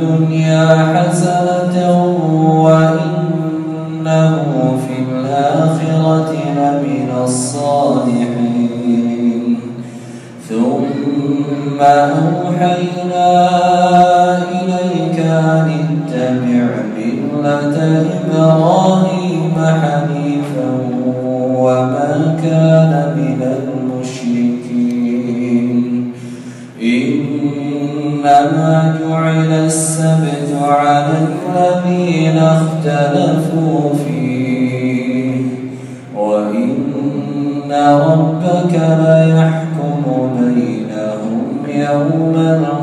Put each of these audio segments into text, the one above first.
الدنيا حسنة وإنه في الآخرة لمن الصالحين. ثم أوحينا إليك أن اتبع ملة إبراهيم حنيفا إنما جعل السبت على الذين اختلفوا فيه. وإن ربك ليحكم بينهم يوم القيامة.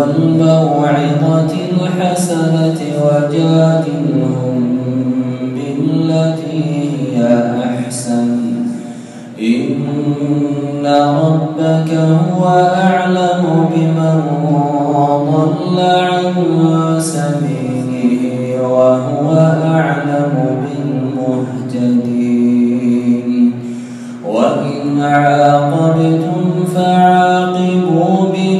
والموعظة الحسنة وجادلهم بالتي هي أحسن. إن ربك هو أعلم بمن ضل عن سبيله وهو أعلم بالمهتدين. وإن عاقبتم فعاقبوا بمثل